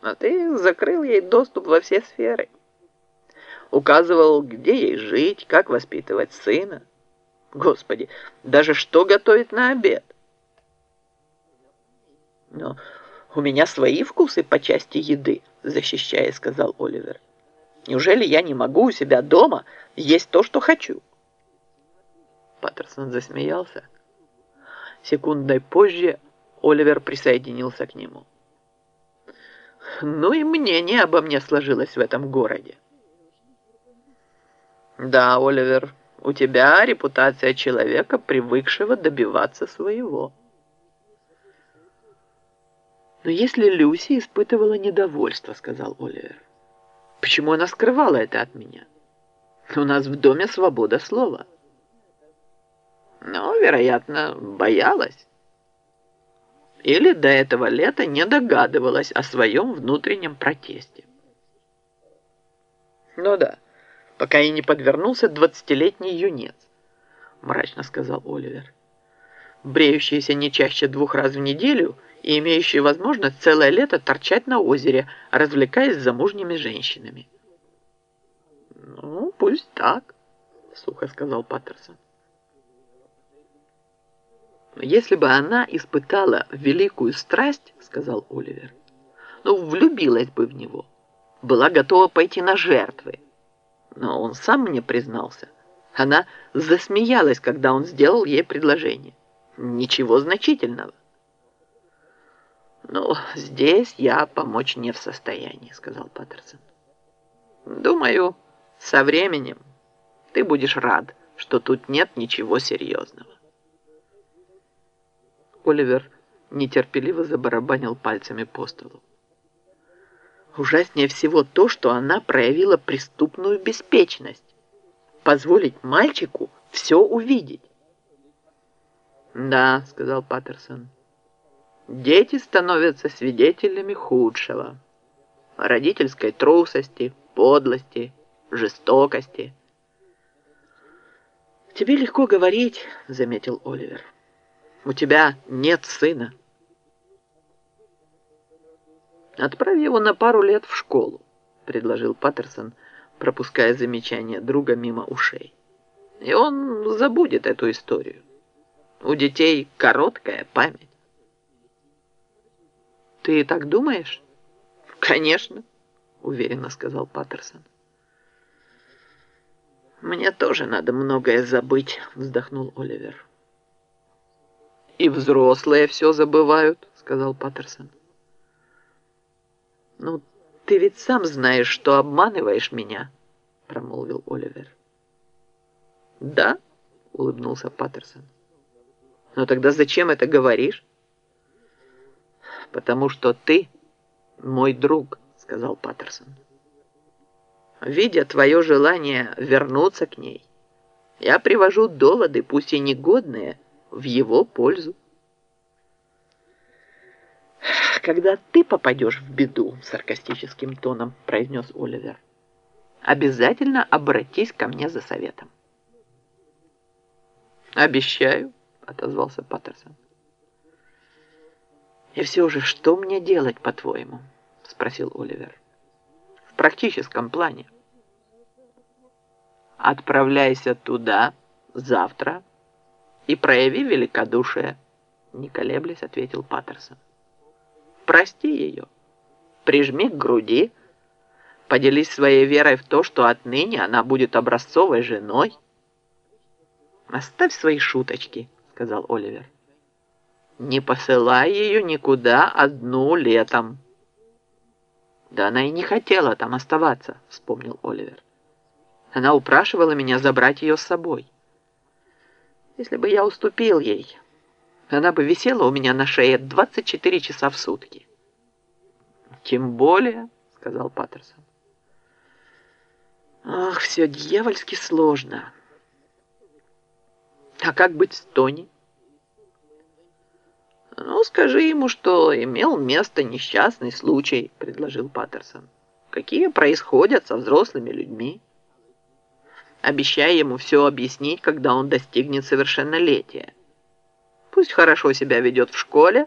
А ты закрыл ей доступ во все сферы. Указывал, где ей жить, как воспитывать сына. Господи, даже что готовить на обед. Но у меня свои вкусы по части еды, защищая, сказал Оливер. Неужели я не могу у себя дома есть то, что хочу? Паттерсон засмеялся. Секундой позже Оливер присоединился к нему. Ну и мнение обо мне сложилось в этом городе. Да, Оливер, у тебя репутация человека, привыкшего добиваться своего. Но если Люси испытывала недовольство, сказал Оливер, почему она скрывала это от меня? У нас в доме свобода слова. Ну, вероятно, боялась. Или до этого лета не догадывалась о своем внутреннем протесте. Ну да, пока и не подвернулся двадцатилетний юнец, мрачно сказал Оливер. Бреющийся не чаще двух раз в неделю и имеющий возможность целое лето торчать на озере, развлекаясь замужними женщинами. «Ну, пусть так», — сухо сказал Паттерсон. «Если бы она испытала великую страсть, — сказал Оливер, — ну, влюбилась бы в него, была готова пойти на жертвы. Но он сам мне признался. Она засмеялась, когда он сделал ей предложение. Ничего значительного. «Ну, здесь я помочь не в состоянии», — сказал Паттерсон. «Думаю, со временем ты будешь рад, что тут нет ничего серьезного». Оливер нетерпеливо забарабанил пальцами по столу. Ужаснее всего то, что она проявила преступную беспечность. Позволить мальчику все увидеть. «Да», — сказал Паттерсон, — «дети становятся свидетелями худшего. Родительской трусости, подлости, жестокости». «Тебе легко говорить», — заметил Оливер. У тебя нет сына. Отправь его на пару лет в школу, предложил Паттерсон, пропуская замечание друга мимо ушей. И он забудет эту историю. У детей короткая память. Ты так думаешь? Конечно, уверенно сказал Паттерсон. Мне тоже надо многое забыть, вздохнул Оливер. «И взрослые все забывают», — сказал Паттерсон. «Ну, ты ведь сам знаешь, что обманываешь меня», — промолвил Оливер. «Да?» — улыбнулся Паттерсон. «Но тогда зачем это говоришь?» «Потому что ты мой друг», — сказал Паттерсон. «Видя твое желание вернуться к ней, я привожу доводы, пусть и негодные, — в его пользу. «Когда ты попадешь в беду», — саркастическим тоном произнес Оливер, «обязательно обратись ко мне за советом». «Обещаю», — отозвался Паттерсон. «И все же, что мне делать, по-твоему?» — спросил Оливер. «В практическом плане». «Отправляйся туда завтра», и прояви великодушие, не колеблясь, ответил Паттерсон. Прости ее, прижми к груди, поделись своей верой в то, что отныне она будет образцовой женой. «Оставь свои шуточки», — сказал Оливер. «Не посылай ее никуда одну летом». «Да она и не хотела там оставаться», — вспомнил Оливер. «Она упрашивала меня забрать ее с собой». Если бы я уступил ей, она бы висела у меня на шее 24 часа в сутки. Тем более, сказал Паттерсон. Ах, все дьявольски сложно. А как быть с Тони? Ну, скажи ему, что имел место несчастный случай, предложил Паттерсон. Какие происходят со взрослыми людьми обещая ему все объяснить, когда он достигнет совершеннолетия. Пусть хорошо себя ведет в школе,